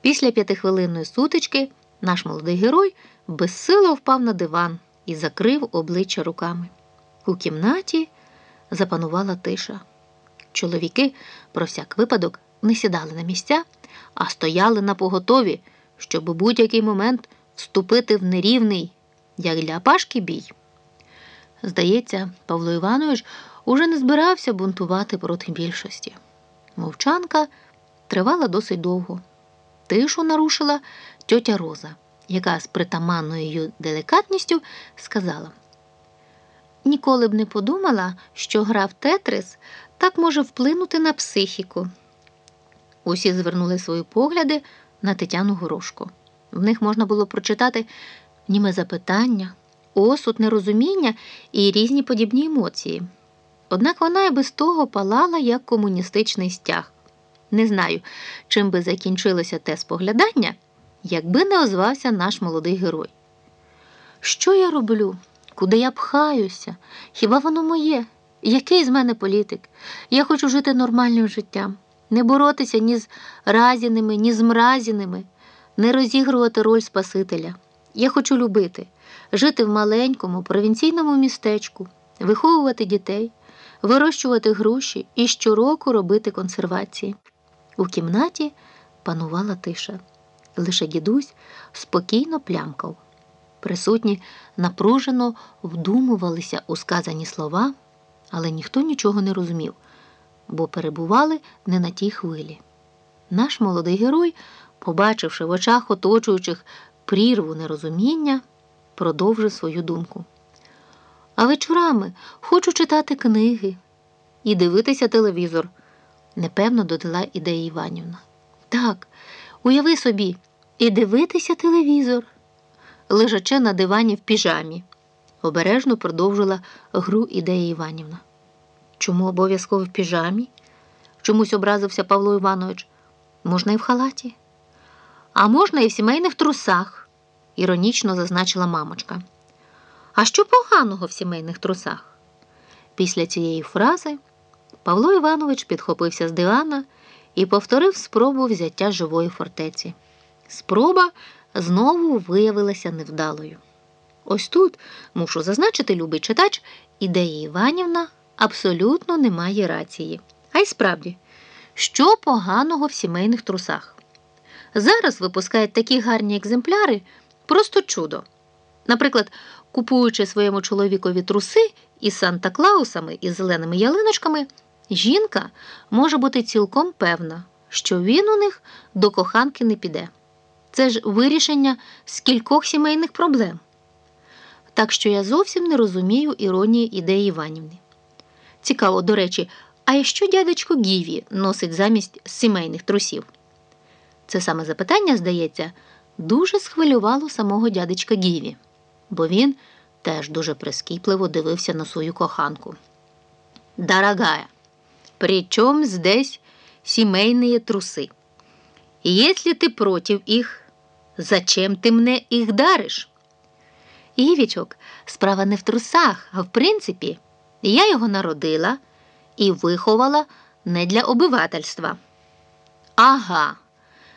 Після п'ятихвилинної сутички наш молодий герой безсило впав на диван і закрив обличчя руками. У кімнаті запанувала тиша. Чоловіки, про всяк випадок, не сідали на місця, а стояли на поготові, щоб у будь-який момент вступити в нерівний, як для пашки, бій. Здається, Павло Іванович уже не збирався бунтувати проти більшості. Мовчанка тривала досить довго. Тишу нарушила тьотя Роза, яка з притаманною делікатністю сказала: Ніколи б не подумала, що гра в Тетрис так може вплинути на психіку. Усі звернули свої погляди на Тетяну Горошко. В них можна було прочитати німе запитання, осуд, нерозуміння і різні подібні емоції. Однак вона і без того палала як комуністичний стяг. Не знаю, чим би закінчилося те споглядання, якби не озвався наш молодий герой. Що я роблю? Куди я пхаюся? Хіба воно моє? Який з мене політик? Я хочу жити нормальним життям, не боротися ні з разіними, ні з мразіними, не розігрувати роль Спасителя. Я хочу любити, жити в маленькому провінційному містечку, виховувати дітей, вирощувати груші і щороку робити консервації. У кімнаті панувала тиша. Лише дідусь спокійно плямкав. Присутні напружено вдумувалися у сказані слова, але ніхто нічого не розумів, бо перебували не на тій хвилі. Наш молодий герой, побачивши в очах оточуючих прірву нерозуміння, продовжив свою думку. А вечорами хочу читати книги і дивитися телевізор, непевно додала ідея Іванівна. Так, уяви собі, і дивитися телевізор, лежачи на дивані в піжамі, обережно продовжила гру ідея Іванівна. Чому обов'язково в піжамі? Чомусь образився Павло Іванович. Можна і в халаті, а можна і в сімейних трусах, іронічно зазначила мамочка. А що поганого в сімейних трусах? Після цієї фрази Павло Іванович підхопився з дивана і повторив спробу взяття живої фортеці. Спроба знову виявилася невдалою. Ось тут, мушу зазначити, любий читач, ідея Іванівна абсолютно не має рації. А й справді, що поганого в сімейних трусах? Зараз випускають такі гарні екземпляри, просто чудо. Наприклад, купуючи своєму чоловікові труси із Санта Клаусами і зеленими ялиночками, жінка може бути цілком певна, що він у них до коханки не піде. Це ж вирішення скількох сімейних проблем. Так що я зовсім не розумію іронії ідеї Іванівни. Цікаво, до речі, а що дядечко Гіві носить замість сімейних трусів? Це саме запитання, здається, дуже схвилювало самого дядечка Гіві, бо він теж дуже прискіпливо дивився на свою коханку. Дорогая, при чому здесь сімейні труси? Если ты против их, зачем ты мне их дариш? Івічок, справа не в трусах, а в принципі, я його народила і виховала не для обивательства. Ага,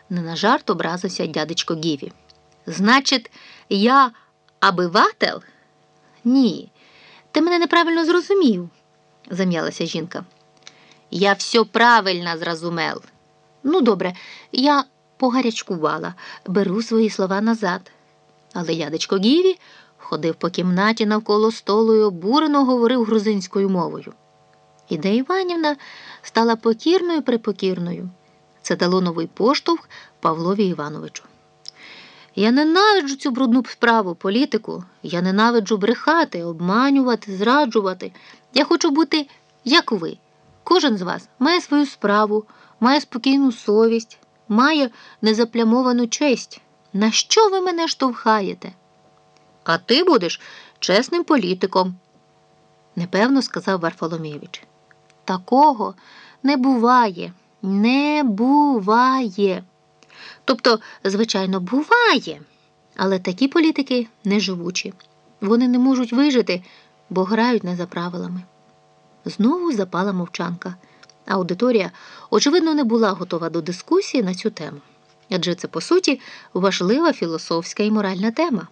не на жарт образився дядечко Гіві. Значить, я обиватель? Ні, ти мене неправильно зрозумів, зам'ялася жінка. Я все правильно зрозумел. Ну, добре, я погарячкувала, беру свої слова назад. Але ядечко Гіві ходив по кімнаті навколо столу і обурено говорив грузинською мовою. Ідея Іванівна стала покірною припокірною. Це дало новий поштовх Павлові Івановичу. Я ненавиджу цю брудну справу, політику. Я ненавиджу брехати, обманювати, зраджувати. Я хочу бути, як ви. Кожен з вас має свою справу, має спокійну совість, має незаплямовану честь. На що ви мене штовхаєте? А ти будеш чесним політиком, непевно сказав Варфоломєвич. Такого не буває, не буває. Тобто, звичайно, буває, але такі політики не живучі. Вони не можуть вижити, бо грають не за правилами. Знову запала мовчанка. Аудиторія, очевидно, не була готова до дискусії на цю тему. Адже це, по суті, важлива філософська і моральна тема.